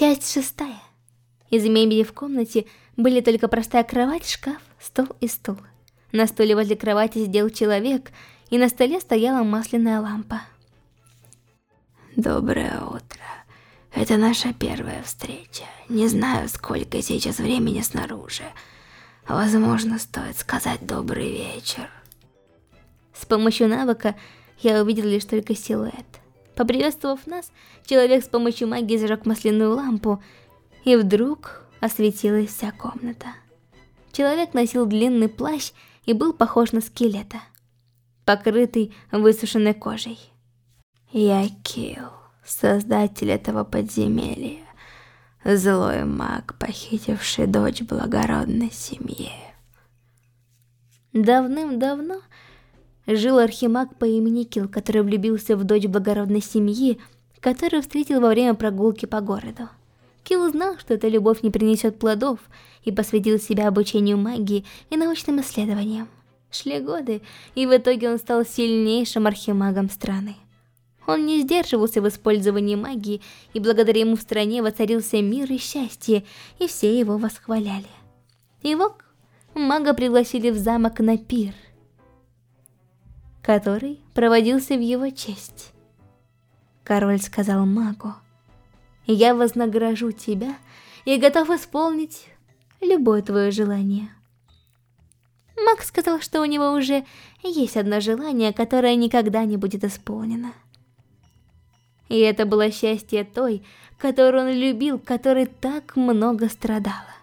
Часть шестая. Из мебели в комнате были только простая кровать, шкаф, стол и стул. На стуле возле кровати сидел человек, и на столе стояла масляная лампа. Доброе утро. Это наша первая встреча. Не знаю, сколько сейчас времени снаружи. Возможно, стоит сказать добрый вечер. С помощью навыка я увидел лишь только силуэт. Поприветствовав нас, человек с помощью магии зажег масляную лампу, и вдруг осветилась вся комната. Человек носил длинный плащ и был похож на скелета, покрытый высушенной кожей. Я Килл, создатель этого подземелья, злой маг, похитивший дочь благородной семьи. Давным-давно жил архимаг по имени Килл, который влюбился в дочь благородной семьи, которую встретил во время прогулки по городу. Килл знал, что эта любовь не принесет плодов, и посвятил себя обучению магии и научным исследованиям. Шли годы, и в итоге он стал сильнейшим архимагом страны. Он не сдерживался в использовании магии, и благодаря ему в стране воцарился мир и счастье, и все его восхваляли. И вот мага пригласили в замок на пир, который проводился в его честь. Король сказал магу, «Я вознагражу тебя и готов исполнить любое твое желание». Маг сказал, что у него уже есть одно желание, которое никогда не будет исполнено. И это было счастье той, которую он любил, которой так много страдала.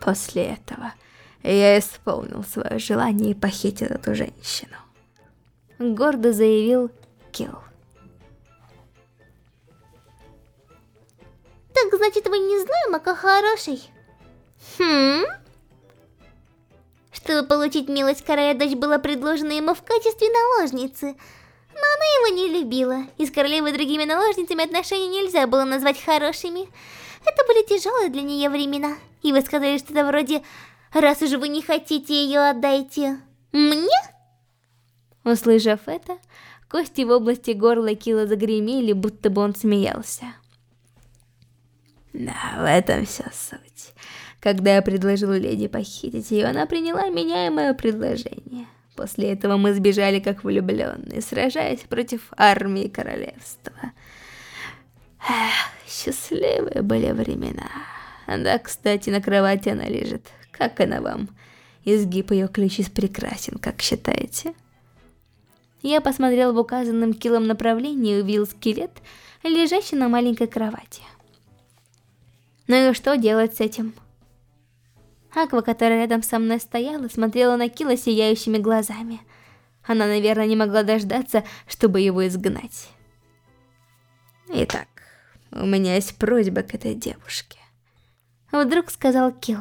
После этого я исполнил свое желание и похитил эту женщину. Гордо заявил Килл. Так значит вы не знаем, Мака хороший? Хм? Чтобы получить милость Карая, дочь была предложена ему в качестве наложницы – но она его не любила, и с королевой и другими наложницами отношения нельзя было назвать хорошими. Это были тяжелые для нее времена. И вы сказали что-то вроде «Раз уж вы не хотите ее, отдайте мне?» Услышав это, кости в области горла Кила загремели, будто бы он смеялся. Да, в этом вся суть. Когда я предложил леди похитить ее, она приняла меня и мое предложение. После этого мы сбежали как влюбленные, сражаясь против армии королевства. Эх, счастливые были времена. Да, кстати, на кровати она лежит. Как она вам? Изгиб ее ключиц прекрасен, как считаете? Я посмотрел в указанном килом направлении и увидел скелет, лежащий на маленькой кровати. Ну и что делать с этим? Аква, которая рядом со мной стояла, смотрела на Кила сияющими глазами. Она, наверное, не могла дождаться, чтобы его изгнать. Итак, у меня есть просьба к этой девушке. Вдруг сказал Кил.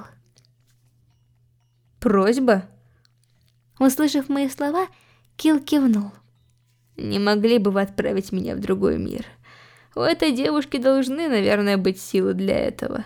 Просьба? Услышав мои слова, Кил кивнул. Не могли бы вы отправить меня в другой мир? У этой девушки должны, наверное, быть силы для этого.